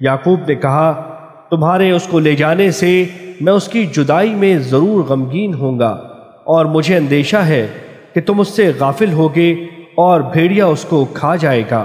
یعقوب نے کہا، تمہارے اس کو لے جانے سے میں اس کی جدائی میں ضرور غمگین ہوں گا، اور مجھے اندیشہ ہے کہ تم اس سے غافل ہوگے اور بھیڑیا اس کو کھا جائے گا۔